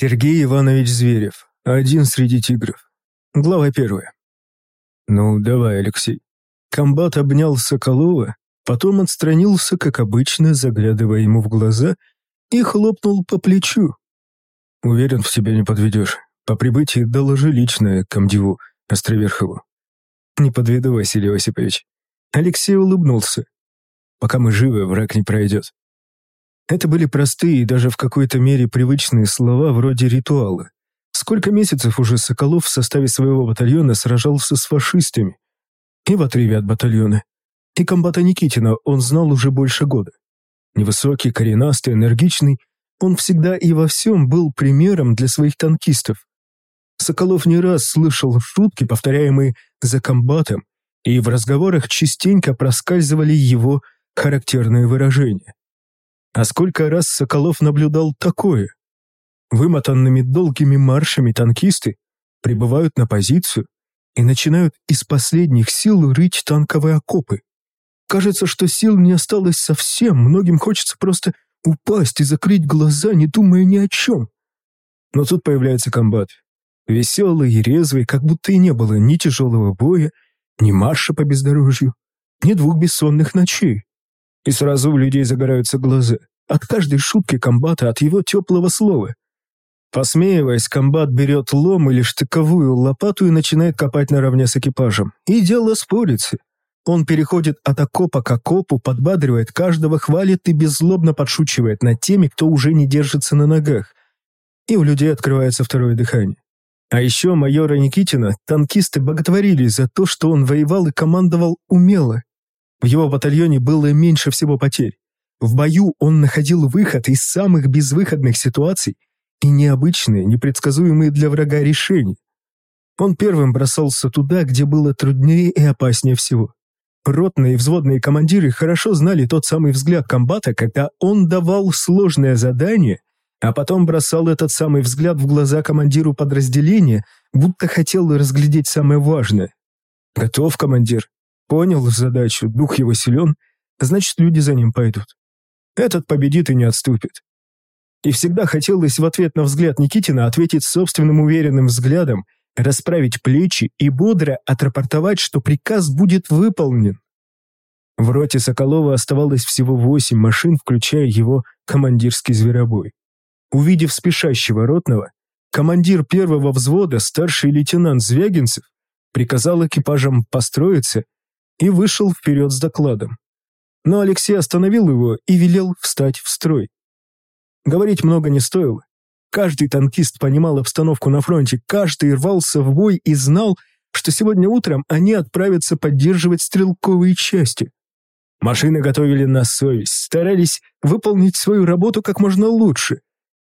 Сергей Иванович Зверев. Один среди тигров. Глава первая. «Ну, давай, Алексей». Комбат обнял Соколова, потом отстранился, как обычно, заглядывая ему в глаза, и хлопнул по плечу. «Уверен, в тебя не подведешь. По прибытии доложи лично комдиву Островерхову». «Не подведу, Василий Осипович». Алексей улыбнулся. «Пока мы живы, враг не пройдет». Это были простые и даже в какой-то мере привычные слова вроде ритуала. Сколько месяцев уже Соколов в составе своего батальона сражался с фашистами. И в отрыве от батальона. И комбата Никитина он знал уже больше года. Невысокий, коренастый, энергичный, он всегда и во всем был примером для своих танкистов. Соколов не раз слышал шутки, повторяемые за комбатом, и в разговорах частенько проскальзывали его характерные выражения. А сколько раз Соколов наблюдал такое? Вымотанными долгими маршами танкисты прибывают на позицию и начинают из последних сил рыть танковые окопы. Кажется, что сил не осталось совсем, многим хочется просто упасть и закрыть глаза, не думая ни о чем. Но тут появляется комбат. Веселый и резвый, как будто и не было ни тяжелого боя, ни марша по бездорожью, ни двух бессонных ночей. И сразу у людей загораются глаза. От каждой шутки комбата, от его теплого слова. Посмеиваясь, комбат берет лом или штыковую лопату и начинает копать наравне с экипажем. И дело спорится. Он переходит от окопа к окопу, подбадривает каждого, хвалит и беззлобно подшучивает над теми, кто уже не держится на ногах. И у людей открывается второе дыхание. А еще майора Никитина танкисты боготворили за то, что он воевал и командовал умело. В его батальоне было меньше всего потерь. В бою он находил выход из самых безвыходных ситуаций и необычные, непредсказуемые для врага решения. Он первым бросался туда, где было труднее и опаснее всего. Ротные и взводные командиры хорошо знали тот самый взгляд комбата, когда он давал сложное задание, а потом бросал этот самый взгляд в глаза командиру подразделения, будто хотел разглядеть самое важное. «Готов, командир?» Понял задачу, дух его силен, значит, люди за ним пойдут. Этот победит и не отступит. И всегда хотелось в ответ на взгляд Никитина ответить собственным уверенным взглядом, расправить плечи и бодро отрапортовать, что приказ будет выполнен. В роте Соколова оставалось всего восемь машин, включая его командирский зверобой. Увидев спешащего ротного, командир первого взвода, старший лейтенант Звягинцев, приказал экипажам построиться и вышел вперед с докладом. Но Алексей остановил его и велел встать в строй. Говорить много не стоило. Каждый танкист понимал обстановку на фронте, каждый рвался в бой и знал, что сегодня утром они отправятся поддерживать стрелковые части. Машины готовили на совесть, старались выполнить свою работу как можно лучше.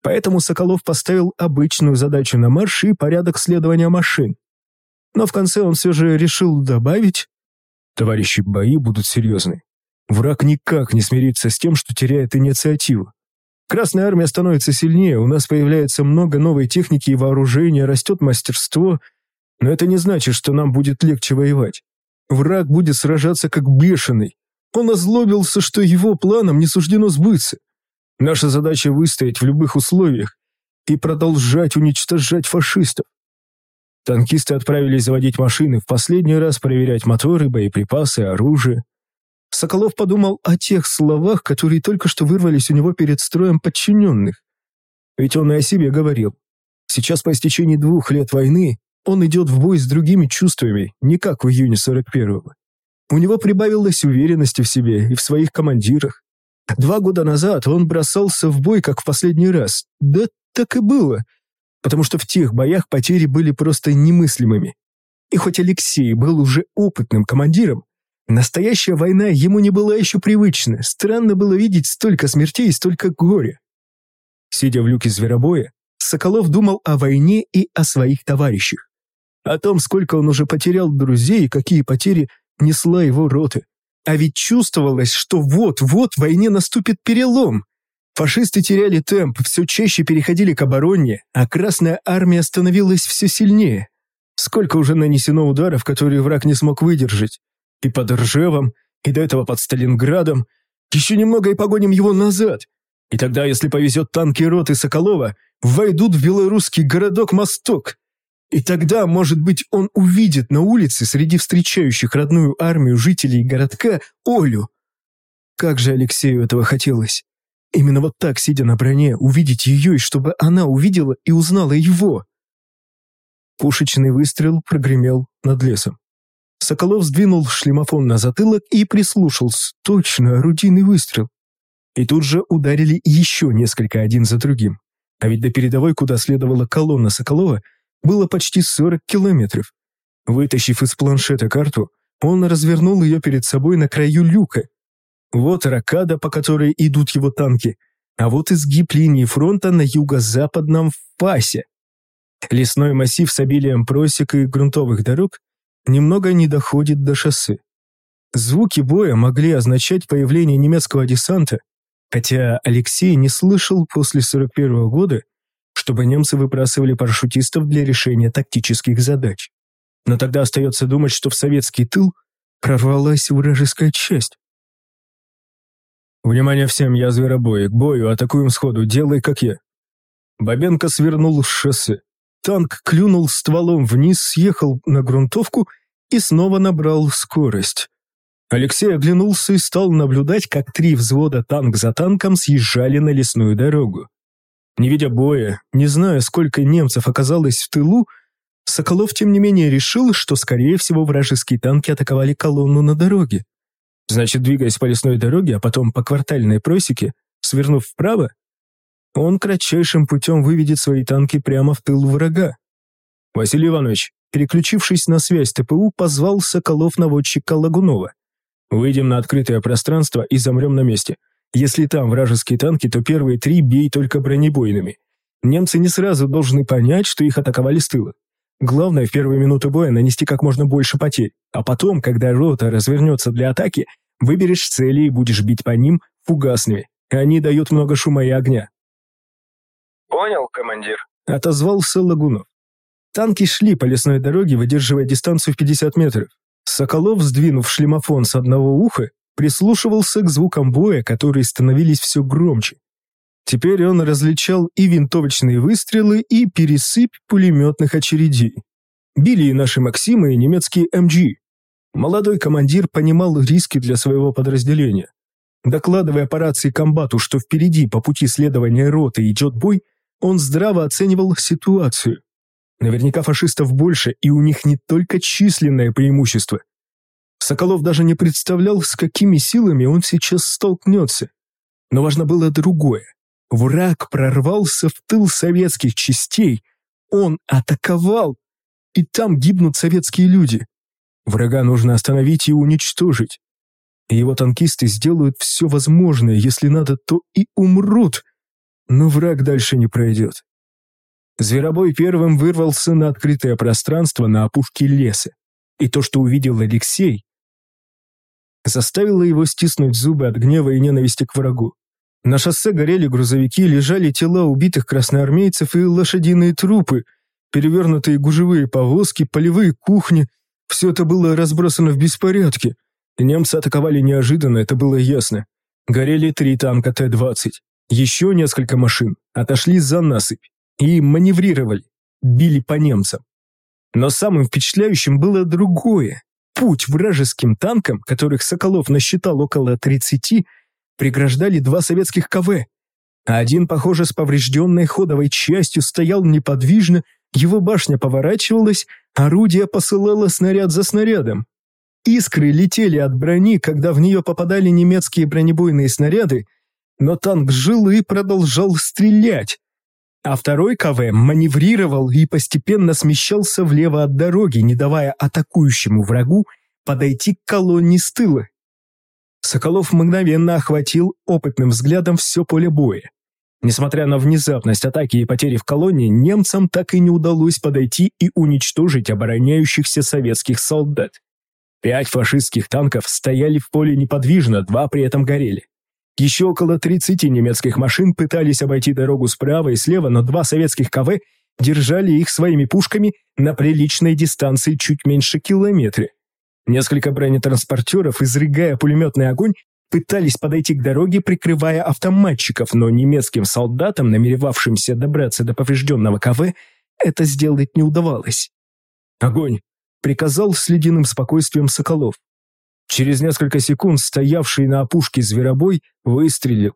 Поэтому Соколов поставил обычную задачу на марш и порядок следования машин. Но в конце он все же решил добавить Товарищи, бои будут серьезные. Враг никак не смирится с тем, что теряет инициативу. Красная армия становится сильнее, у нас появляется много новой техники и вооружения, растет мастерство, но это не значит, что нам будет легче воевать. Враг будет сражаться как бешеный. Он озлобился, что его планам не суждено сбыться. Наша задача выстоять в любых условиях и продолжать уничтожать фашистов. Танкисты отправились заводить машины, в последний раз проверять моторы, боеприпасы, оружие. Соколов подумал о тех словах, которые только что вырвались у него перед строем подчиненных. Ведь он и о себе говорил. Сейчас по истечении двух лет войны он идет в бой с другими чувствами, не как в июне 41-го. У него прибавилось уверенности в себе и в своих командирах. Два года назад он бросался в бой, как в последний раз. Да так и было — потому что в тех боях потери были просто немыслимыми. И хоть Алексей был уже опытным командиром, настоящая война ему не была еще привычна. Странно было видеть столько смертей и столько горя. Сидя в люке зверобоя, Соколов думал о войне и о своих товарищах. О том, сколько он уже потерял друзей и какие потери несла его рота. А ведь чувствовалось, что вот-вот в войне наступит перелом. Фашисты теряли темп, все чаще переходили к обороне, а Красная Армия становилась все сильнее. Сколько уже нанесено ударов, которые враг не смог выдержать. И под Ржевом, и до этого под Сталинградом. Еще немного и погоним его назад. И тогда, если повезет танки роты Соколова, войдут в белорусский городок Мосток. И тогда, может быть, он увидит на улице среди встречающих родную армию жителей городка Олю. Как же Алексею этого хотелось. Именно вот так, сидя на броне, увидеть ее, и чтобы она увидела и узнала его. Пушечный выстрел прогремел над лесом. Соколов сдвинул шлемофон на затылок и прислушался. Точно, орудийный выстрел. И тут же ударили еще несколько один за другим. А ведь до передовой, куда следовала колонна Соколова, было почти 40 километров. Вытащив из планшета карту, он развернул ее перед собой на краю люка. Вот ракада, по которой идут его танки, а вот изгиб линии фронта на юго-западном фасе. Лесной массив с обилием просек и грунтовых дорог немного не доходит до шоссе. Звуки боя могли означать появление немецкого десанта, хотя Алексей не слышал после 41 -го года, чтобы немцы выбрасывали парашютистов для решения тактических задач. Но тогда остается думать, что в советский тыл прорвалась вражеская часть. «Внимание всем, я зверобой, к бою, атакуем сходу, делай как я». Бабенко свернул с шоссе. Танк клюнул стволом вниз, съехал на грунтовку и снова набрал скорость. Алексей оглянулся и стал наблюдать, как три взвода танк за танком съезжали на лесную дорогу. Не видя боя, не зная, сколько немцев оказалось в тылу, Соколов, тем не менее, решил, что, скорее всего, вражеские танки атаковали колонну на дороге. Значит, двигаясь по лесной дороге, а потом по квартальной просеке, свернув вправо, он кратчайшим путем выведет свои танки прямо в тыл врага. Василий Иванович, переключившись на связь ТПУ, позвал Соколов-наводчика Лагунова. «Выйдем на открытое пространство и замрем на месте. Если там вражеские танки, то первые три бей только бронебойными. Немцы не сразу должны понять, что их атаковали с тыла. Главное в первые минуты боя нанести как можно больше потерь, а потом, когда рота развернется для атаки, выберешь цели и будешь бить по ним фугасными. Они дают много шума и огня. «Понял, командир», — отозвался Лагунов. Танки шли по лесной дороге, выдерживая дистанцию в 50 метров. Соколов, сдвинув шлемофон с одного уха, прислушивался к звукам боя, которые становились все громче. Теперь он различал и винтовочные выстрелы, и пересыпь пулеметных очередей. Били и наши Максимы, и немецкие МГ. Молодой командир понимал риски для своего подразделения. Докладывая по рации комбату, что впереди по пути следования роты идет бой, он здраво оценивал ситуацию. Наверняка фашистов больше, и у них не только численное преимущество. Соколов даже не представлял, с какими силами он сейчас столкнется. Но важно было другое. Враг прорвался в тыл советских частей. Он атаковал. И там гибнут советские люди. Врага нужно остановить и уничтожить. Его танкисты сделают все возможное, если надо, то и умрут. Но враг дальше не пройдет. Зверобой первым вырвался на открытое пространство на опушке леса. И то, что увидел Алексей, заставило его стиснуть зубы от гнева и ненависти к врагу. На шоссе горели грузовики, лежали тела убитых красноармейцев и лошадиные трупы, перевернутые гужевые повозки, полевые кухни. Все это было разбросано в беспорядке. Немцы атаковали неожиданно, это было ясно. Горели три танка Т-20. Еще несколько машин отошли за насыпь и маневрировали, били по немцам. Но самым впечатляющим было другое. Путь вражеским танкам, которых Соколов насчитал около 30, преграждали два советских КВ. Один, похоже, с поврежденной ходовой частью стоял неподвижно, его башня поворачивалась, орудие посылало снаряд за снарядом. Искры летели от брони, когда в нее попадали немецкие бронебойные снаряды, но танк жил и продолжал стрелять. А второй КВ маневрировал и постепенно смещался влево от дороги, не давая атакующему врагу подойти к колонне с тыла. Соколов мгновенно охватил опытным взглядом все поле боя. Несмотря на внезапность атаки и потери в колонне, немцам так и не удалось подойти и уничтожить обороняющихся советских солдат. Пять фашистских танков стояли в поле неподвижно, два при этом горели. Еще около 30 немецких машин пытались обойти дорогу справа и слева, но два советских КВ держали их своими пушками на приличной дистанции чуть меньше километра. Несколько бронетранспортеров, изрыгая пулеметный огонь, пытались подойти к дороге, прикрывая автоматчиков, но немецким солдатам, намеревавшимся добраться до поврежденного КВ, это сделать не удавалось. «Огонь!» — приказал с ледяным спокойствием Соколов. Через несколько секунд стоявший на опушке зверобой выстрелил.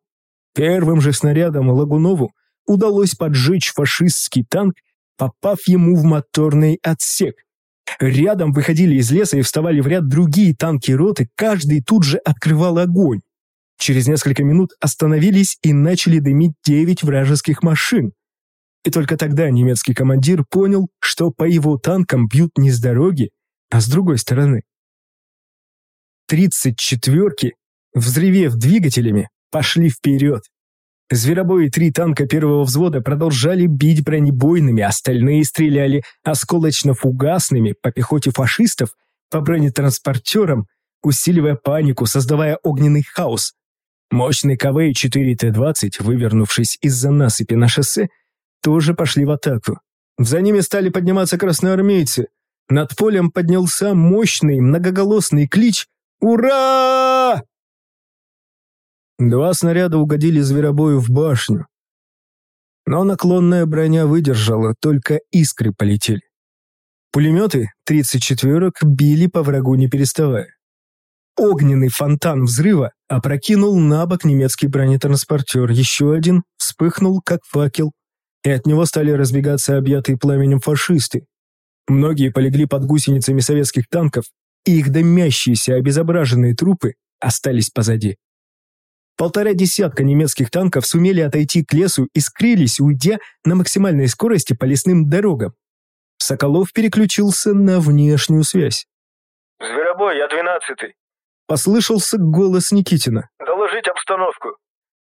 Первым же снарядом Лагунову удалось поджечь фашистский танк, попав ему в моторный отсек. Рядом выходили из леса и вставали в ряд другие танки роты, каждый тут же открывал огонь. Через несколько минут остановились и начали дымить девять вражеских машин. И только тогда немецкий командир понял, что по его танкам бьют не с дороги, а с другой стороны. Тридцать четверки, взревев двигателями, пошли вперед. Зверобои три танка первого взвода продолжали бить бронебойными, остальные стреляли осколочно-фугасными по пехоте фашистов, по бронетранспортерам, усиливая панику, создавая огненный хаос. Мощный КВ-4Т-20, вывернувшись из-за насыпи на шоссе, тоже пошли в атаку. За ними стали подниматься красноармейцы. Над полем поднялся мощный многоголосный клич «Ура!». Два снаряда угодили зверобою в башню. Но наклонная броня выдержала, только искры полетели. Пулеметы 34-ок били по врагу не переставая. Огненный фонтан взрыва опрокинул на бок немецкий бронетранспортер, еще один вспыхнул, как факел, и от него стали разбегаться объятые пламенем фашисты. Многие полегли под гусеницами советских танков, и их дымящиеся обезображенные трупы остались позади. Полтора десятка немецких танков сумели отойти к лесу и скрылись, уйдя на максимальной скорости по лесным дорогам. Соколов переключился на внешнюю связь. «Зверобой, я двенадцатый». Послышался голос Никитина. «Доложить обстановку».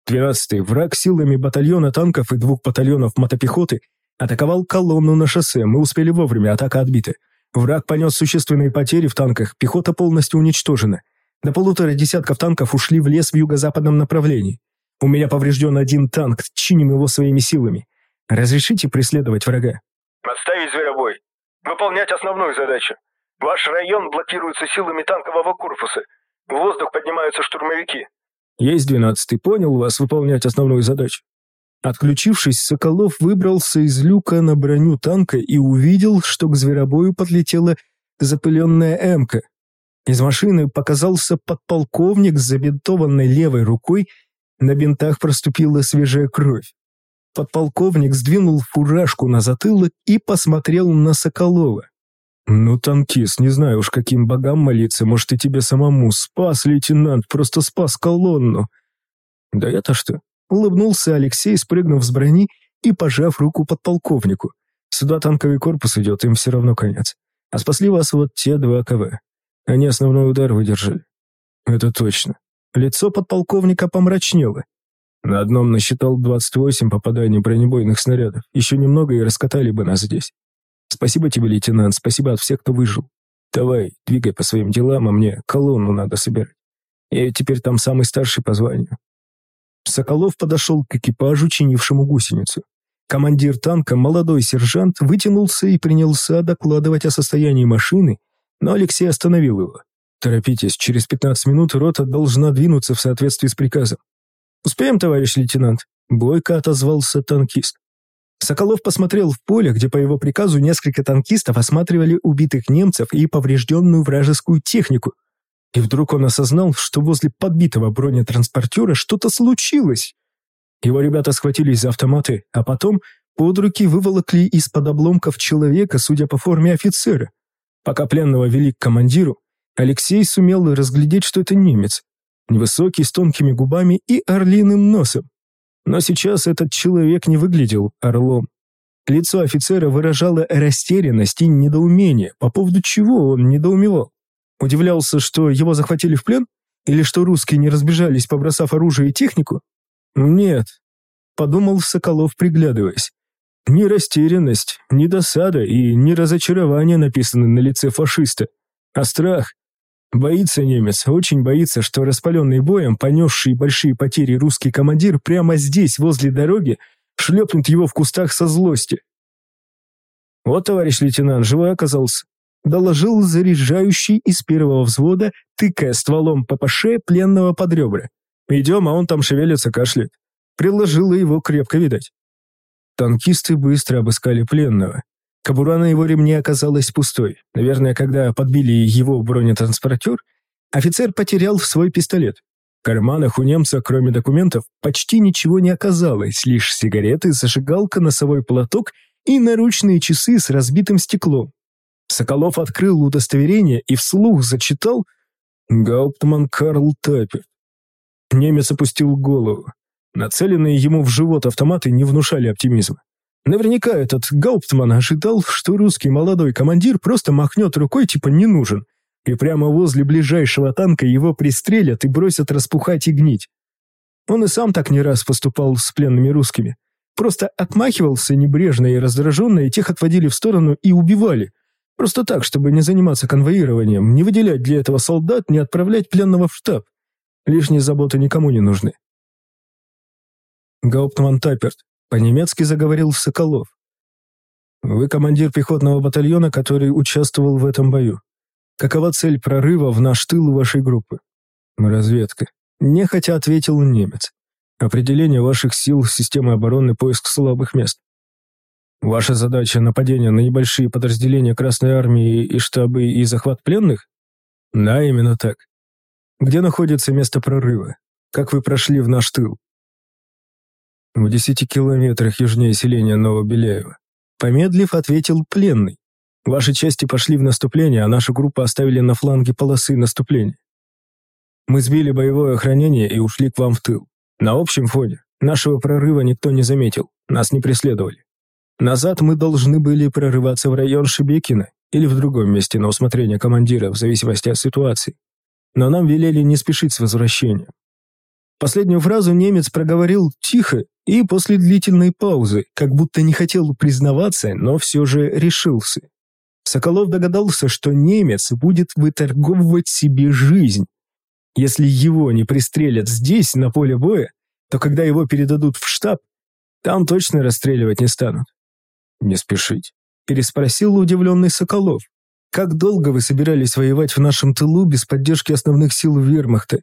Двенадцатый враг силами батальона танков и двух батальонов мотопехоты атаковал колонну на шоссе. Мы успели вовремя, атака отбита. Враг понес существенные потери в танках, пехота полностью уничтожена. До полутора десятков танков ушли в лес в юго-западном направлении. У меня поврежден один танк, чиним его своими силами. Разрешите преследовать врага?» «Отставить зверобой. Выполнять основную задачу. Ваш район блокируется силами танкового корпуса. В воздух поднимаются штурмовики». «Есть двенадцатый, понял вас выполнять основную задачу». Отключившись, Соколов выбрался из люка на броню танка и увидел, что к зверобою подлетела запыленная «Эмка». Из машины показался подполковник с забинтованной левой рукой, на бинтах проступила свежая кровь. Подполковник сдвинул фуражку на затылок и посмотрел на Соколова. «Ну, танкист, не знаю уж, каким богам молиться, может, и тебе самому. Спас, лейтенант, просто спас колонну». «Да это что?» — улыбнулся Алексей, спрыгнув с брони и пожав руку подполковнику. «Сюда танковый корпус идет, им все равно конец. А спасли вас вот те два КВ. Они основной удар выдержали. Это точно. Лицо подполковника помрачнело. На одном насчитал 28 попаданий бронебойных снарядов. Еще немного и раскатали бы нас здесь. Спасибо тебе, лейтенант, спасибо от всех, кто выжил. Давай, двигай по своим делам, а мне колонну надо собирать. Я теперь там самый старший по званию. Соколов подошел к экипажу, чинившему гусеницу. Командир танка, молодой сержант, вытянулся и принялся докладывать о состоянии машины но Алексей остановил его. «Торопитесь, через 15 минут рота должна двинуться в соответствии с приказом». «Успеем, товарищ лейтенант?» Бойко отозвался танкист. Соколов посмотрел в поле, где по его приказу несколько танкистов осматривали убитых немцев и поврежденную вражескую технику. И вдруг он осознал, что возле подбитого бронетранспортера что-то случилось. Его ребята схватились за автоматы, а потом под руки выволокли из-под обломков человека, судя по форме офицера. Пока пленного вели к командиру, Алексей сумел разглядеть, что это немец. Невысокий, с тонкими губами и орлиным носом. Но сейчас этот человек не выглядел орлом. Лицо офицера выражало растерянность и недоумение, по поводу чего он недоумевал. Удивлялся, что его захватили в плен? Или что русские не разбежались, побросав оружие и технику? Нет, подумал Соколов, приглядываясь. Ни растерянность, ни досада и ни разочарование написаны на лице фашиста, а страх. Боится немец, очень боится, что распаленный боем, понесший большие потери русский командир прямо здесь, возле дороги, шлепнет его в кустах со злости. Вот, товарищ лейтенант, живой оказался. Доложил заряжающий из первого взвода, тыкая стволом ППШ пленного под ребра. «Идем, а он там шевелится, кашляет». Приложила его крепко видать. Танкисты быстро обыскали пленного. Кобура на его ремне оказалась пустой. Наверное, когда подбили его бронетранспортер, офицер потерял свой пистолет. В карманах у немца, кроме документов, почти ничего не оказалось, лишь сигареты, зажигалка, носовой платок и наручные часы с разбитым стеклом. Соколов открыл удостоверение и вслух зачитал «Гауптман Карл Таппер». Немец опустил голову. Нацеленные ему в живот автоматы не внушали оптимизма. Наверняка этот Гауптман ожидал, что русский молодой командир просто махнет рукой типа «не нужен», и прямо возле ближайшего танка его пристрелят и бросят распухать и гнить. Он и сам так не раз поступал с пленными русскими. Просто отмахивался небрежно и раздраженно, и тех отводили в сторону и убивали. Просто так, чтобы не заниматься конвоированием, не выделять для этого солдат, не отправлять пленного в штаб. Лишние заботы никому не нужны. Гауптман Тапперт. По-немецки заговорил Соколов. Вы командир пехотного батальона, который участвовал в этом бою. Какова цель прорыва в наш тыл вашей группы? Разведка. Нехотя ответил немец. Определение ваших сил, системы обороны, поиск слабых мест. Ваша задача – нападение на небольшие подразделения Красной Армии и штабы и захват пленных? Да, именно так. Где находится место прорыва? Как вы прошли в наш тыл? В десяти километрах южнее селения Новобеляева. Помедлив, ответил пленный. Ваши части пошли в наступление, а нашу группу оставили на фланге полосы наступления. Мы сбили боевое охранение и ушли к вам в тыл. На общем фоне нашего прорыва никто не заметил, нас не преследовали. Назад мы должны были прорываться в район Шебекина или в другом месте на усмотрение командира, в зависимости от ситуации. Но нам велели не спешить с возвращением. Последнюю фразу немец проговорил тихо и после длительной паузы, как будто не хотел признаваться, но все же решился. Соколов догадался, что немец будет выторговывать себе жизнь. Если его не пристрелят здесь, на поле боя, то когда его передадут в штаб, там точно расстреливать не станут. «Не спешить», – переспросил удивленный Соколов. «Как долго вы собирались воевать в нашем тылу без поддержки основных сил вермахта?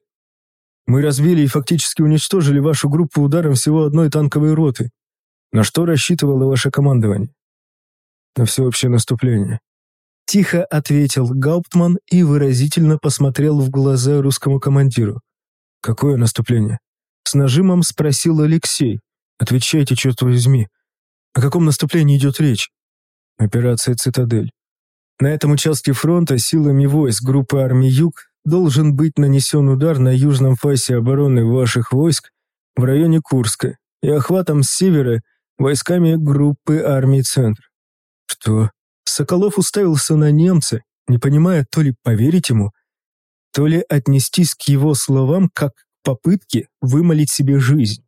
Мы разбили и фактически уничтожили вашу группу ударом всего одной танковой роты. На что рассчитывало ваше командование? На всеобщее наступление. Тихо ответил Гауптман и выразительно посмотрел в глаза русскому командиру. «Какое наступление?» С нажимом спросил Алексей. «Отвечайте, черт возьми. О каком наступлении идет речь?» «Операция «Цитадель». На этом участке фронта силами войск группы армий «Юг» должен быть нанесен удар на южном фасе обороны ваших войск в районе Курска и охватом с севера войсками группы армий «Центр». Что? Соколов уставился на немца, не понимая то ли поверить ему, то ли отнестись к его словам как к попытке вымолить себе жизнь.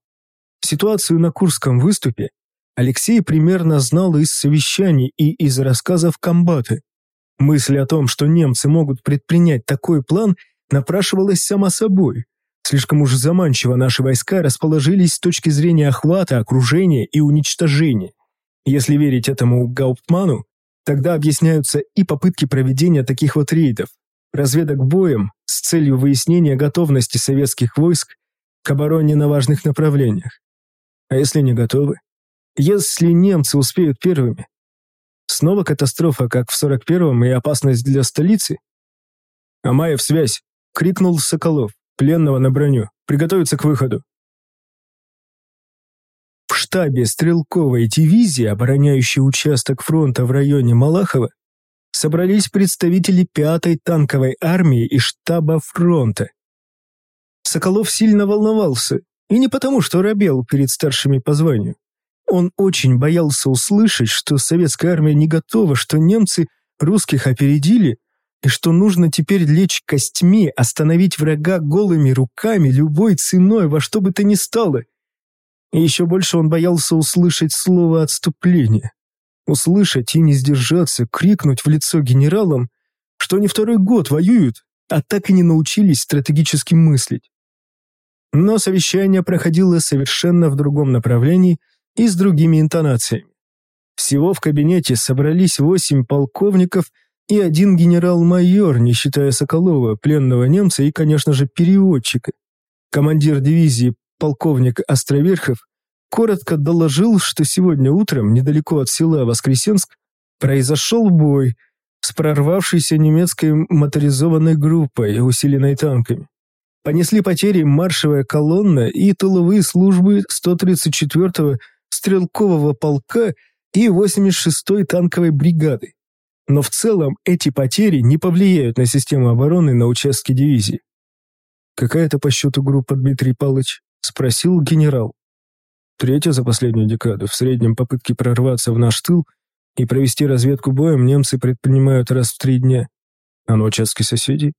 Ситуацию на Курском выступе Алексей примерно знал из совещаний и из рассказов комбата. Мысль о том, что немцы могут предпринять такой план, напрашивалась сама собой. Слишком уж заманчиво наши войска расположились с точки зрения охвата, окружения и уничтожения. Если верить этому Гауптману, тогда объясняются и попытки проведения таких вот рейдов, разведок боем с целью выяснения готовности советских войск к обороне на важных направлениях. А если не готовы? Если немцы успеют первыми, Снова катастрофа, как в 41-м, и опасность для столицы? «Амаев, связь!» — крикнул Соколов. «Пленного на броню. Приготовиться к выходу». В штабе стрелковой дивизии, обороняющей участок фронта в районе Малахова, собрались представители 5-й танковой армии и штаба фронта. Соколов сильно волновался, и не потому, что робел перед старшими по званию. Он очень боялся услышать, что советская армия не готова, что немцы русских опередили, и что нужно теперь лечь костьми, остановить врага голыми руками, любой ценой, во что бы то ни стало. И еще больше он боялся услышать слово «отступление». Услышать и не сдержаться, крикнуть в лицо генералам, что они второй год воюют, а так и не научились стратегически мыслить. Но совещание проходило совершенно в другом направлении – и с другими интонациями. Всего в кабинете собрались восемь полковников и один генерал-майор, не считая Соколова, пленного немца и, конечно же, переводчика. Командир дивизии полковник Островерхов коротко доложил, что сегодня утром, недалеко от села Воскресенск, произошел бой с прорвавшейся немецкой моторизованной группой, усиленной танками. Понесли потери маршевая колонна и тыловые службы 134-го стрелкового полка и 86-й танковой бригады. Но в целом эти потери не повлияют на систему обороны на участке дивизии. «Какая это по счету группа, Дмитрий Павлович?» – спросил генерал. Третья за последнюю декаду. В среднем попытки прорваться в наш тыл и провести разведку боем немцы предпринимают раз в три дня. А на участке соседей?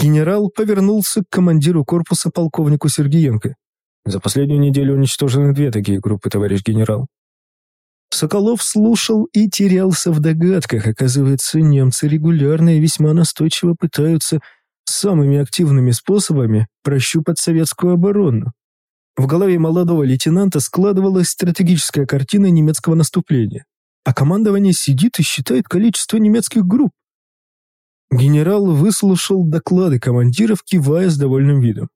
Генерал повернулся к командиру корпуса полковнику Сергеенко. За последнюю неделю уничтожены две такие группы, товарищ генерал. Соколов слушал и терялся в догадках. Оказывается, немцы регулярно и весьма настойчиво пытаются самыми активными способами прощупать советскую оборону. В голове молодого лейтенанта складывалась стратегическая картина немецкого наступления, а командование сидит и считает количество немецких групп. Генерал выслушал доклады командиров, кивая с довольным видом.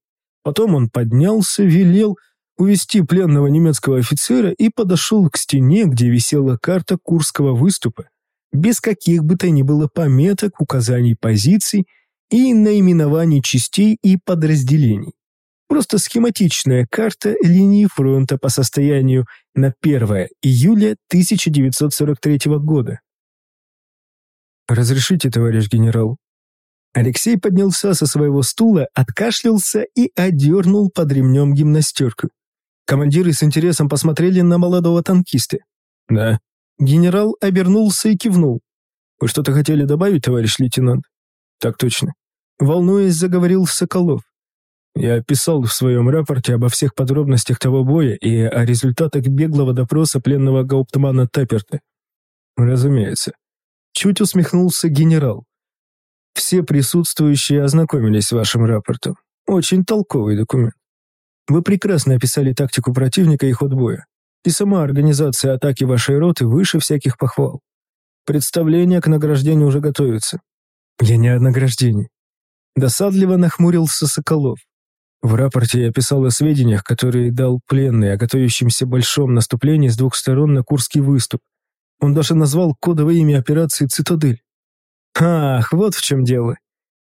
Потом он поднялся, велел увести пленного немецкого офицера и подошел к стене, где висела карта Курского выступа, без каких бы то ни было пометок, указаний позиций и наименований частей и подразделений. Просто схематичная карта линии фронта по состоянию на 1 июля 1943 года. «Разрешите, товарищ генерал?» Алексей поднялся со своего стула, откашлялся и одернул под ремнем гимнастерку. Командиры с интересом посмотрели на молодого танкиста. «Да». Генерал обернулся и кивнул. «Вы что-то хотели добавить, товарищ лейтенант?» «Так точно». Волнуясь, заговорил Соколов. Я писал в своем рапорте обо всех подробностях того боя и о результатах беглого допроса пленного гауптмана Тапперта. Разумеется. Чуть усмехнулся генерал. Все присутствующие ознакомились с вашим рапортом. Очень толковый документ. Вы прекрасно описали тактику противника и ход боя. И сама организация атаки вашей роты выше всяких похвал. Представление к награждению уже готовится. Я не о награждении. Досадливо нахмурился Соколов. В рапорте я писал о сведениях, которые дал пленный о готовящемся большом наступлении с двух сторон на Курский выступ. Он даже назвал кодовое имя операции «Цитадель». «Ах, вот в чем дело».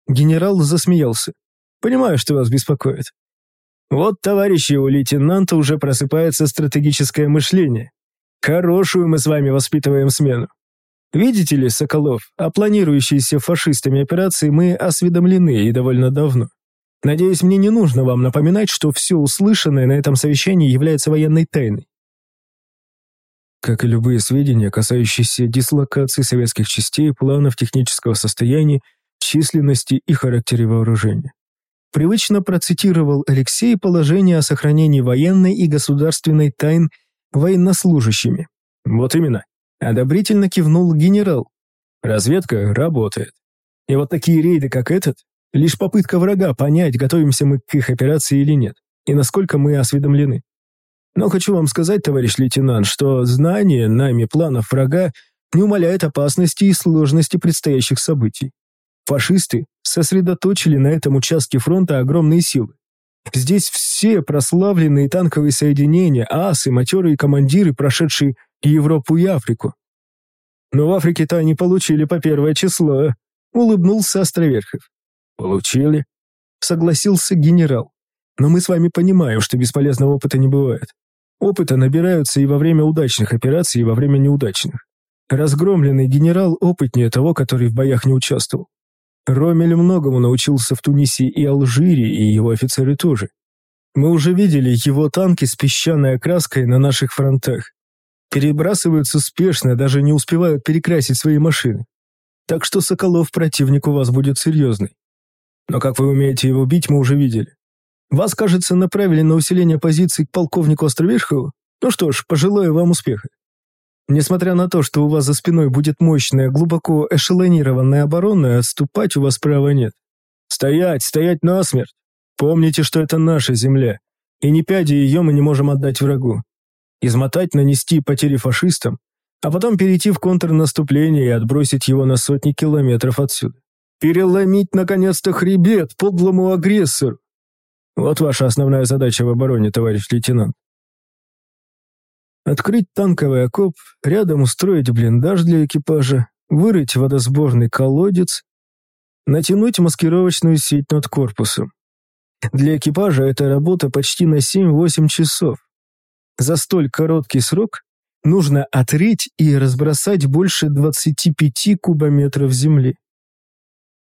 Генерал засмеялся. «Понимаю, что вас беспокоит. Вот, товарищи, у лейтенанта уже просыпается стратегическое мышление. Хорошую мы с вами воспитываем смену. Видите ли, Соколов, о планирующейся фашистами операции мы осведомлены и довольно давно. Надеюсь, мне не нужно вам напоминать, что все услышанное на этом совещании является военной тайной. Как и любые сведения, касающиеся дислокации советских частей, планов технического состояния, численности и характера вооружения. Привычно процитировал Алексей положение о сохранении военной и государственной тайн военнослужащими. Вот именно. Одобрительно кивнул генерал. Разведка работает. И вот такие рейды, как этот, Лишь попытка врага понять, готовимся мы к их операции или нет, и насколько мы осведомлены. Но хочу вам сказать, товарищ лейтенант, что знание нами планов врага не умаляет опасности и сложности предстоящих событий. Фашисты сосредоточили на этом участке фронта огромные силы. Здесь все прославленные танковые соединения, асы, матерые командиры, прошедшие Европу и Африку. Но в Африке-то они получили по первое число, улыбнулся Островерхов. «Получили?» — согласился генерал. «Но мы с вами понимаем, что бесполезного опыта не бывает. Опыта набираются и во время удачных операций, и во время неудачных. Разгромленный генерал опытнее того, который в боях не участвовал. Ромель многому научился в Тунисе и Алжире, и его офицеры тоже. Мы уже видели его танки с песчаной окраской на наших фронтах. Перебрасываются спешно, даже не успевают перекрасить свои машины. Так что Соколов противник у вас будет серьезный. Но как вы умеете его бить, мы уже видели. Вас, кажется, направили на усиление позиций к полковнику Островерхову? Ну что ж, пожелаю вам успеха. Несмотря на то, что у вас за спиной будет мощная, глубоко эшелонированная оборона, отступать у вас права нет. Стоять, стоять насмерть. Помните, что это наша земля, и ни пяди ее мы не можем отдать врагу. Измотать, нанести потери фашистам, а потом перейти в контрнаступление и отбросить его на сотни километров отсюда. Переломить, наконец-то, хребет подлому агрессору. Вот ваша основная задача в обороне, товарищ лейтенант. Открыть танковый окоп, рядом устроить блиндаж для экипажа, вырыть водосборный колодец, натянуть маскировочную сеть над корпусом. Для экипажа эта работа почти на 7-8 часов. За столь короткий срок нужно отрыть и разбросать больше 25 кубометров земли.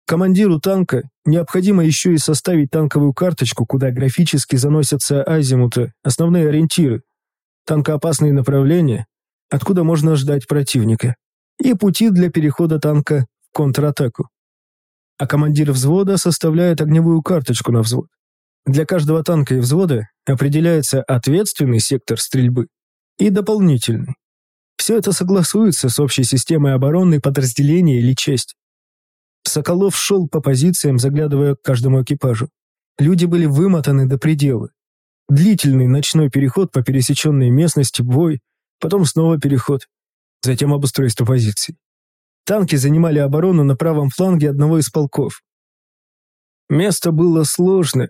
Командиру танка необходимо еще и составить танковую карточку, куда графически заносятся азимуты, основные ориентиры, танкоопасные направления, откуда можно ждать противника, и пути для перехода танка в контратаку. А командир взвода составляет огневую карточку на взвод. Для каждого танка и взвода определяется ответственный сектор стрельбы и дополнительный. Все это согласуется с общей системой обороны подразделения или части. Соколов шел по позициям, заглядывая к каждому экипажу. Люди были вымотаны до предела. Длительный ночной переход по пересеченной местности, бой, потом снова переход, затем обустройство позиций. Танки занимали оборону на правом фланге одного из полков. Место было сложное.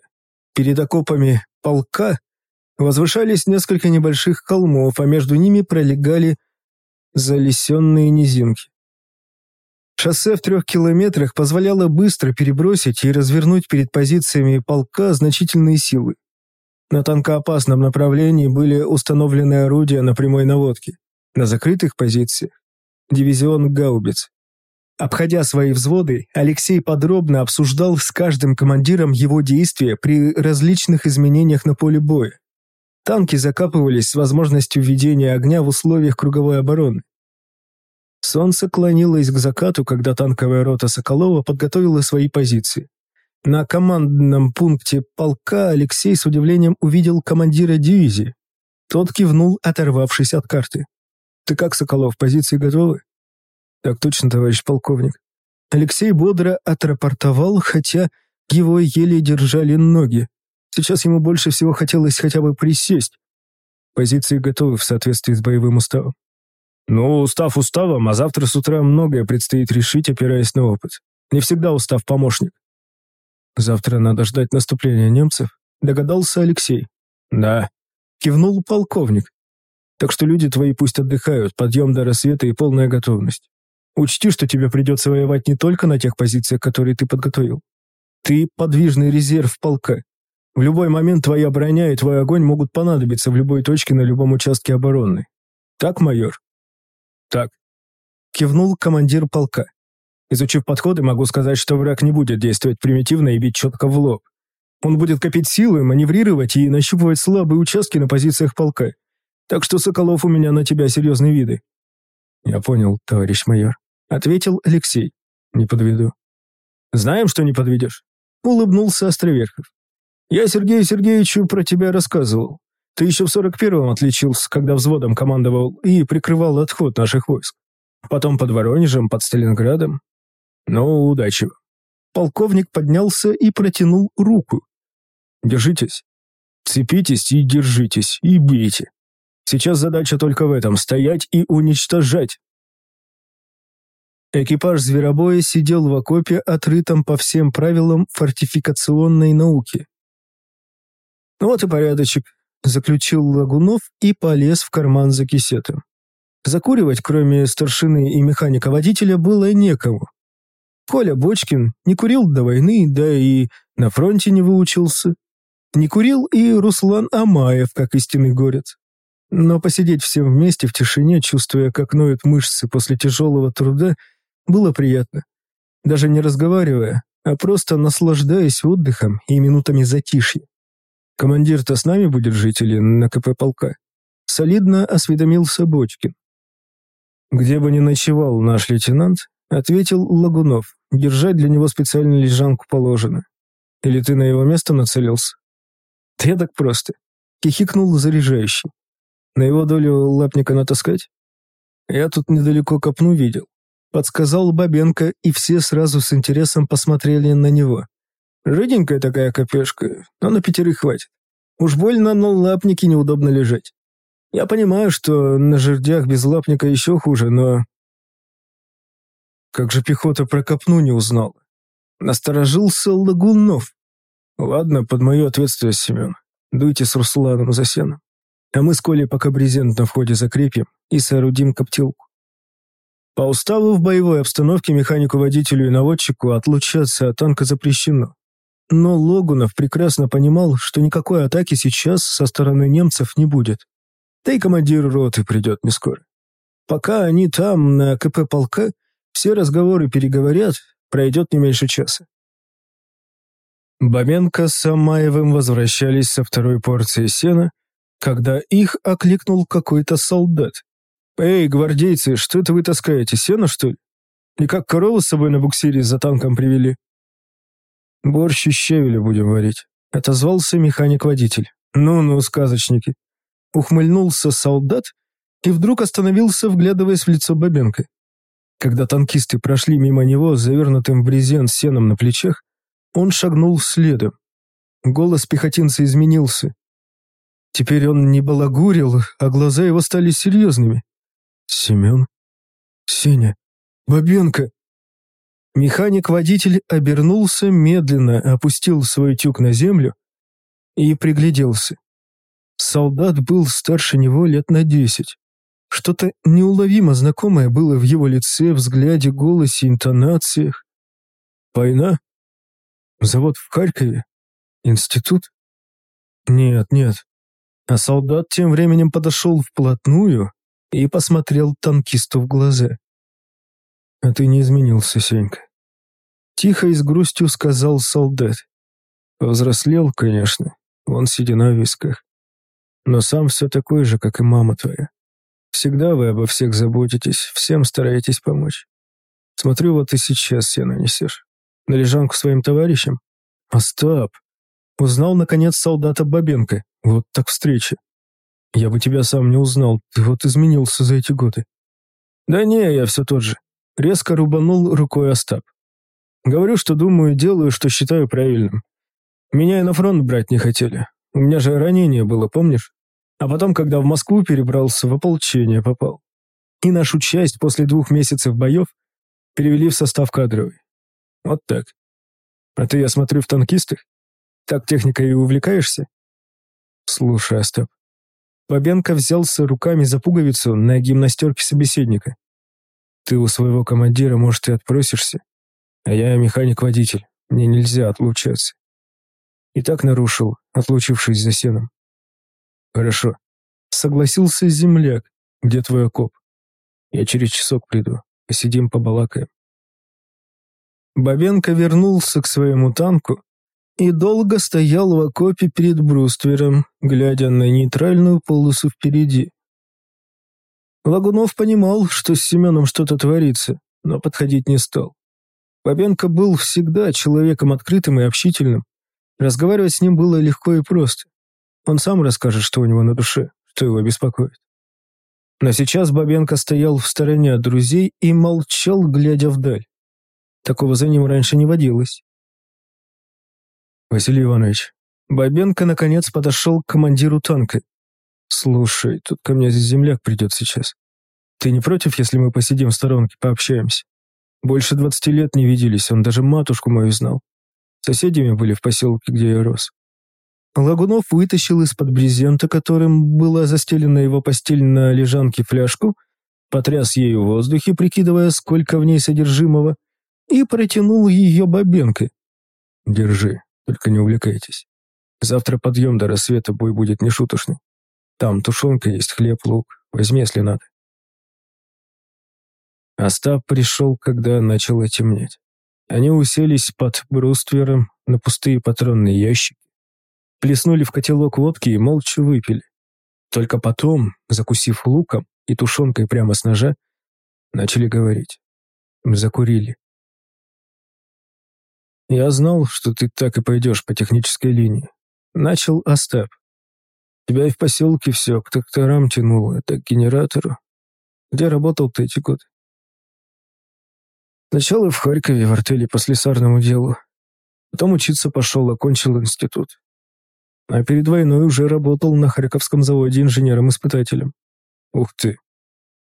Перед окопами полка возвышались несколько небольших холмов, а между ними пролегали залесенные низинки. Шоссе в трех километрах позволяло быстро перебросить и развернуть перед позициями полка значительные силы. На танкоопасном направлении были установлены орудия на прямой наводке. На закрытых позициях – дивизион гаубиц. Обходя свои взводы, Алексей подробно обсуждал с каждым командиром его действия при различных изменениях на поле боя. Танки закапывались с возможностью ведения огня в условиях круговой обороны. Солнце клонилось к закату, когда танковая рота Соколова подготовила свои позиции. На командном пункте полка Алексей с удивлением увидел командира дивизии. Тот кивнул, оторвавшись от карты. «Ты как, Соколов, позиции готовы?» «Так точно, товарищ полковник». Алексей бодро отрапортовал, хотя его еле держали ноги. Сейчас ему больше всего хотелось хотя бы присесть. Позиции готовы в соответствии с боевым уставом. Ну, устав уставом, а завтра с утра многое предстоит решить, опираясь на опыт. Не всегда устав помощник. Завтра надо ждать наступления немцев, догадался Алексей. Да, кивнул полковник. Так что люди твои пусть отдыхают, подъем до рассвета и полная готовность. Учти, что тебе придется воевать не только на тех позициях, которые ты подготовил. Ты подвижный резерв полка. В любой момент твоя броня и твой огонь могут понадобиться в любой точке на любом участке обороны. Так, майор? «Так», — кивнул командир полка. «Изучив подходы, могу сказать, что враг не будет действовать примитивно и бить четко в лоб. Он будет копить силы, маневрировать и нащупывать слабые участки на позициях полка. Так что, Соколов, у меня на тебя серьезные виды». «Я понял, товарищ майор», — ответил Алексей. «Не подведу». «Знаем, что не подведешь», — улыбнулся Островерхов. «Я Сергею Сергеевичу про тебя рассказывал. Ты еще в 41-м отличился, когда взводом командовал и прикрывал отход наших войск. Потом под Воронежем, под Сталинградом. Ну, удачи. Полковник поднялся и протянул руку. Держитесь. Цепитесь и держитесь, и бейте. Сейчас задача только в этом – стоять и уничтожать. Экипаж зверобоя сидел в окопе, отрытом по всем правилам фортификационной науки. Ну вот и порядочек заключил Лагунов и полез в карман за кисетом. Закуривать, кроме старшины и механика-водителя, было некому. Коля Бочкин не курил до войны, да и на фронте не выучился. Не курил и Руслан Амаев, как истинный горец. Но посидеть всем вместе в тишине, чувствуя, как ноют мышцы после тяжелого труда, было приятно. Даже не разговаривая, а просто наслаждаясь отдыхом и минутами затишья. Командир-то с нами будет жить или на КП полка?» Солидно осведомился Бочкин. «Где бы ни ночевал наш лейтенант», — ответил Лагунов, «держать для него специальную лежанку положено. Или ты на его место нацелился?» «Да я так просто», — хихикнул заряжающий. «На его долю лапника натаскать?» «Я тут недалеко копну видел», — подсказал Бабенко, и все сразу с интересом посмотрели на него. Жиденькая такая копешка, но на пятерых хватит. Уж больно на лапнике неудобно лежать. Я понимаю, что на жердях без лапника еще хуже, но... Как же пехота про копну не узнала? Насторожился Лагунов. Ладно, под мою ответственность, Семен. Дуйте с Русланом за сеном. А мы с Колей пока брезент на входе закрепим и соорудим коптилку. По уставу в боевой обстановке механику-водителю и наводчику отлучаться от танка запрещено. Но Логунов прекрасно понимал, что никакой атаки сейчас со стороны немцев не будет. Да и командир роты придет не скоро. Пока они там, на КП полка, все разговоры переговорят, пройдет не меньше часа. Бабенко с Самаевым возвращались со второй порции сена, когда их окликнул какой-то солдат. «Эй, гвардейцы, что это вы таскаете, сено, что ли? И как корову с собой на буксире за танком привели?» «Борщ и щавеля будем варить», — отозвался механик-водитель. «Ну-ну, сказочники». Ухмыльнулся солдат и вдруг остановился, вглядываясь в лицо Бабенко. Когда танкисты прошли мимо него, завернутым в брезент сеном на плечах, он шагнул следом. Голос пехотинца изменился. Теперь он не балагурил, а глаза его стали серьезными. «Семен? Сеня? Бабенко?» Механик-водитель обернулся медленно, опустил свой тюк на землю и пригляделся. Солдат был старше него лет на десять. Что-то неуловимо знакомое было в его лице, взгляде, голосе, интонациях. Война? Завод в Харькове? Институт? Нет, нет. А солдат тем временем подошел вплотную и посмотрел танкисту в глаза. «А ты не изменился, Сенька». Тихо и с грустью сказал солдат. Повзрослел, конечно, он седина в висках. Но сам все такой же, как и мама твоя. Всегда вы обо всех заботитесь, всем стараетесь помочь. Смотрю, вот и сейчас сено несешь. На лежанку своим товарищам? Остап! Узнал, наконец, солдата Бабенко. Вот так встреча. Я бы тебя сам не узнал, ты вот изменился за эти годы. Да не, я все тот же. Резко рубанул рукой Остап. Говорю, что думаю, делаю, что считаю правильным. Меня и на фронт брать не хотели. У меня же ранение было, помнишь? А потом, когда в Москву перебрался, в ополчение попал. И нашу часть после двух месяцев боев перевели в состав кадровый. Вот так. А ты, я смотрю, в танкистах? Так техникой и увлекаешься? Слушай, Остап. Бабенко взялся руками за пуговицу на гимнастерке собеседника. Ты у своего командира, может, и отпросишься? А я механик-водитель, мне нельзя отлучаться. И так нарушил, отлучившись за сеном. Хорошо. Согласился земляк. Где твой окоп? Я через часок приду. Посидим, побалакаем. Бабенко вернулся к своему танку и долго стоял в окопе перед бруствером, глядя на нейтральную полосу впереди. Лагунов понимал, что с Семеном что-то творится, но подходить не стал. Бабенко был всегда человеком открытым и общительным. Разговаривать с ним было легко и просто. Он сам расскажет, что у него на душе, что его беспокоит. Но сейчас Бабенко стоял в стороне от друзей и молчал, глядя вдаль. Такого за ним раньше не водилось. «Василий Иванович, Бабенко наконец подошел к командиру танка. «Слушай, тут ко мне земляк придет сейчас. Ты не против, если мы посидим в сторонке, пообщаемся? Больше двадцати лет не виделись, он даже матушку мою знал. Соседями были в поселке, где я рос. Лагунов вытащил из-под брезента, которым была застелена его постель на лежанке, фляжку, потряс ею в воздухе, прикидывая, сколько в ней содержимого, и протянул ее бабенкой. «Держи, только не увлекайтесь. Завтра подъем до рассвета, бой будет нешуточный. Там тушенка есть, хлеб, лук. Возьми, если надо». Остап пришел, когда начало темнеть. Они уселись под бруствером на пустые патронные ящики, плеснули в котелок водки и молча выпили. Только потом, закусив луком и тушенкой прямо с ножа, начали говорить. Закурили. «Я знал, что ты так и пойдешь по технической линии. Начал Остап. Тебя и в поселке все к тракторам тянуло, это к генератору. Где работал ты эти годы?» Сначала в Харькове в артели по слесарному делу. Потом учиться пошел, окончил институт. А перед войной уже работал на Харьковском заводе инженером-испытателем. Ух ты.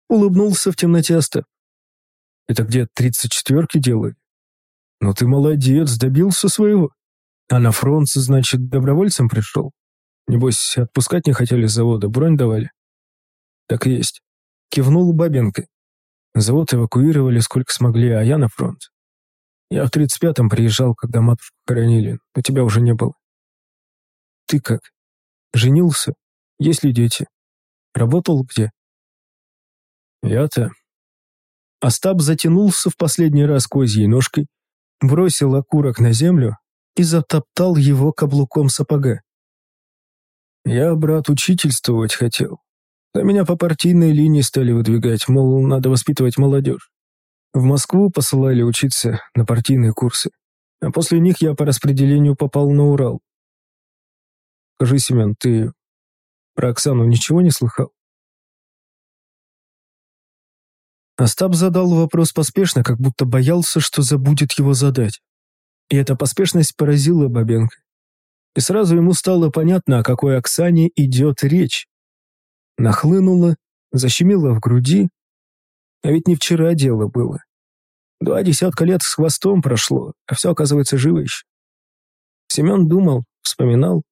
Улыбнулся в темноте Остап. Это где тридцать четверки делали? Ну ты молодец, добился своего. А на фронт, значит, добровольцем пришел? Небось, отпускать не хотели с завода, бронь давали? Так и есть. Кивнул Бабенко. Завод эвакуировали сколько смогли, а я на фронт. Я в тридцать пятом приезжал, когда матушку хоронили, но тебя уже не было. Ты как? Женился? Есть ли дети? Работал где? Я-то... Остап затянулся в последний раз козьей ножкой, бросил окурок на землю и затоптал его каблуком сапога. Я, брат, учительствовать хотел. А меня по партийной линии стали выдвигать, мол, надо воспитывать молодежь. В Москву посылали учиться на партийные курсы. А после них я по распределению попал на Урал. Скажи, Семен, ты про Оксану ничего не слыхал? Остап задал вопрос поспешно, как будто боялся, что забудет его задать. И эта поспешность поразила Бабенко. И сразу ему стало понятно, о какой Оксане идет речь. Нахлынуло, защемило в груди. А ведь не вчера дело было. Два десятка лет с хвостом прошло, а все, оказывается, живо еще. Семен думал, вспоминал.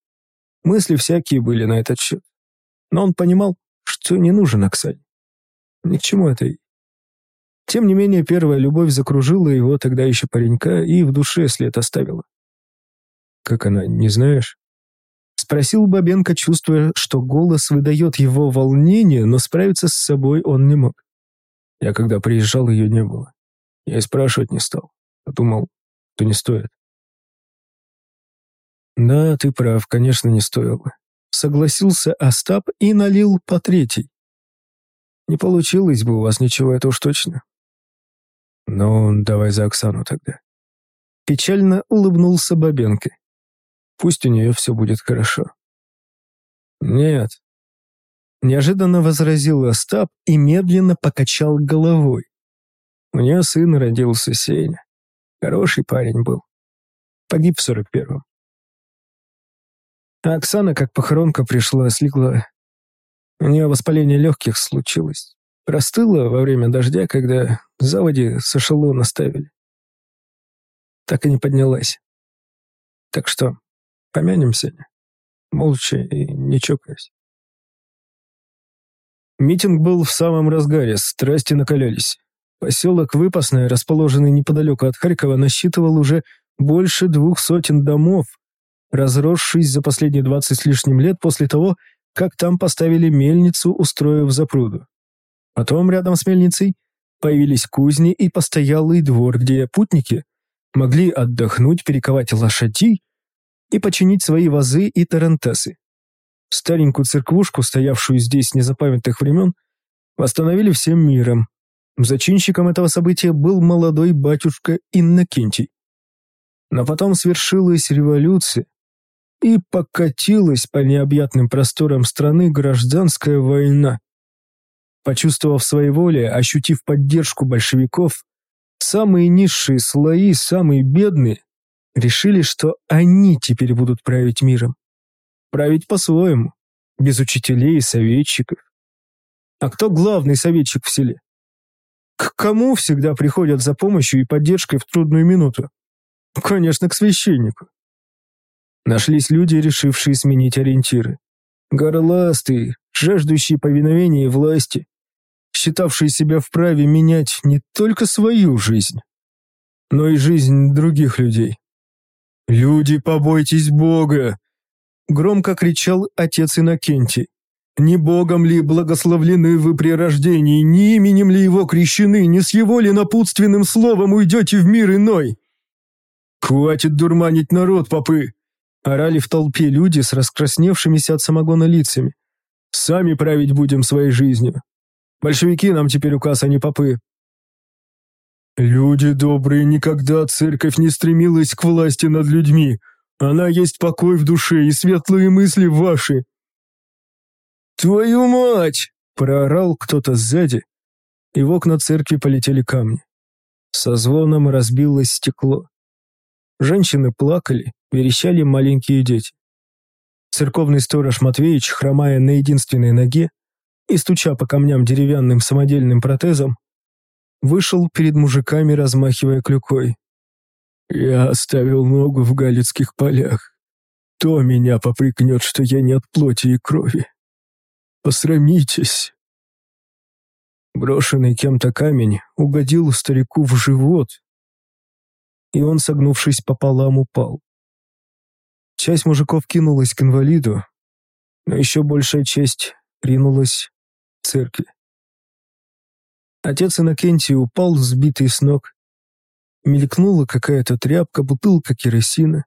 Мысли всякие были на этот счет. Но он понимал, что не нужен Оксане. Ни к чему это ей. Тем не менее, первая любовь закружила его тогда еще паренька и в душе след оставила. «Как она, не знаешь?» Спросил Бабенко, чувствуя, что голос выдает его волнение, но справиться с собой он не мог. Я когда приезжал, ее не было. Я и спрашивать не стал. Подумал, что не стоит. Да, ты прав, конечно, не стоило. Согласился Остап и налил по третий. Не получилось бы у вас ничего, это уж точно. Ну, давай за Оксану тогда. Печально улыбнулся Бабенко. Пусть у нее все будет хорошо. Нет. Неожиданно возразил Остап и медленно покачал головой. У нее сын родился, Сеня. Хороший парень был. Погиб в сорок первом. А Оксана, как похоронка пришла, слегла. У нее воспаление легких случилось. Простыла во время дождя, когда заводе с эшелона ставили. Так и не поднялась. Так что помянемся, молча и не чокаясь. Митинг был в самом разгаре, страсти накалялись. Поселок Выпасное, расположенный неподалеку от Харькова, насчитывал уже больше двух сотен домов, разросшись за последние двадцать с лишним лет после того, как там поставили мельницу, устроив запруду. Потом рядом с мельницей появились кузни и постоялый двор, где путники могли отдохнуть, перековать лошадей и починить свои вазы и тарантасы. Старенькую церквушку, стоявшую здесь с незапамятных времен, восстановили всем миром. Зачинщиком этого события был молодой батюшка Иннокентий. Но потом свершилась революция, и покатилась по необъятным просторам страны гражданская война. Почувствовав своей воле, ощутив поддержку большевиков, самые низшие слои, самые бедные, решили, что они теперь будут править миром. Править по-своему, без учителей и советчиков. А кто главный советчик в селе? К кому всегда приходят за помощью и поддержкой в трудную минуту? Конечно, к священнику. Нашлись люди, решившие сменить ориентиры. Горластые, жаждущие повиновения и власти, считавшие себя вправе менять не только свою жизнь, но и жизнь других людей. «Люди, побойтесь Бога!» — громко кричал отец Иннокентий. «Не Богом ли благословлены вы при рождении, не именем ли его крещены, не с его ли напутственным словом уйдете в мир иной?» «Хватит дурманить народ, попы!» Орали в толпе люди с раскрасневшимися от самогона лицами. «Сами править будем своей жизнью. Большевики нам теперь указ, а не попы». «Люди добрые, никогда церковь не стремилась к власти над людьми. Она есть покой в душе и светлые мысли ваши». «Твою мать!» — проорал кто-то сзади, и в окна церкви полетели камни. Со звоном разбилось стекло. Женщины плакали, верещали маленькие дети. Церковный сторож Матвеич, хромая на единственной ноге и стуча по камням деревянным самодельным протезом, вышел перед мужиками, размахивая клюкой. «Я оставил ногу в галицких полях. Кто меня попрекнет, что я не от плоти и крови? Посрамитесь!» Брошенный кем-то камень угодил старику в живот, и он, согнувшись пополам, упал. Часть мужиков кинулась к инвалиду, но еще большая часть ринулась в церкви. Отец Иннокентий упал, сбитый с ног. Мелькнула какая-то тряпка, бутылка керосина.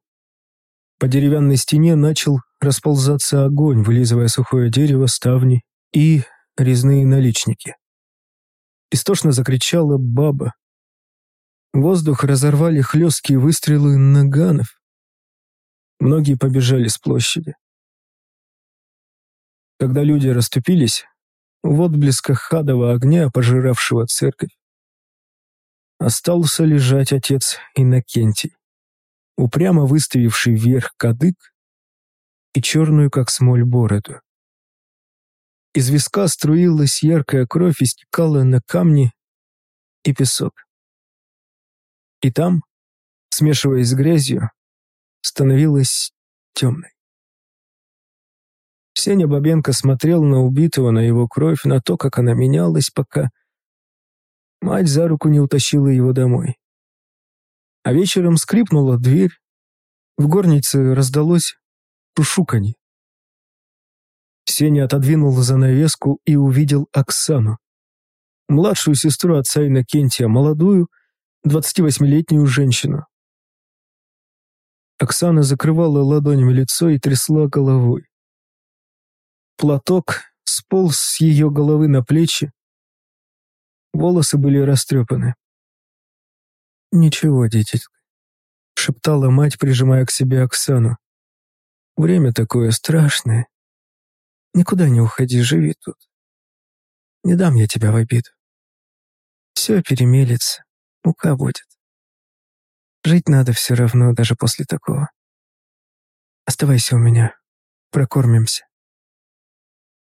По деревянной стене начал расползаться огонь, вылизывая сухое дерево, ставни и резные наличники. Истошно закричала баба. Воздух разорвали хлесткие выстрелы наганов. Многие побежали с площади. Когда люди расступились, в отблесках хадового огня, пожиравшего церковь, остался лежать отец Иннокентий упрямо выставивший вверх кадык и черную, как смоль, бороду. Из виска струилась яркая кровь и стекала на камни и песок. И там, смешиваясь с грязью, становилась темной. Сеня Бабенко смотрел на убитого, на его кровь, на то, как она менялась, пока мать за руку не утащила его домой. А вечером скрипнула дверь. В горнице раздалось шушуканье. Сеня отодвинул занавеску и увидел Оксану. Младшую сестру отца Иннокентия, молодую, 28-летнюю женщину. Оксана закрывала ладонями лицо и трясла головой. Платок сполз с ее головы на плечи. Волосы были растрепаны. «Ничего, дитятка», — шептала мать, прижимая к себе Оксану. «Время такое страшное. Никуда не уходи, живи тут. Не дам я тебя в обиду. Все перемелется, мука будет. Жить надо все равно, даже после такого. Оставайся у меня, прокормимся».